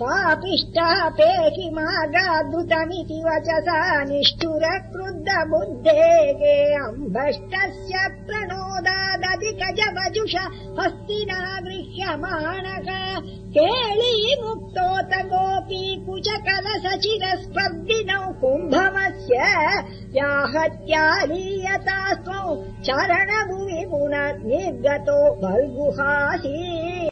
पिष्टापेमागादृतमितिवचसा निष्ठुर क्रुद्ध बुद्धेगे अम्भष्टस्य प्रणोदादधिकजवजुष हस्तिना गृह्यमाणः केळी मुक्तोत गोपी गोपी कुचकलसचिरस्पर्दिनौ कुम्भमस्य याहत्याीयतास्त्व चरणभुवि पुनर्निर्गतो भल्गुहासी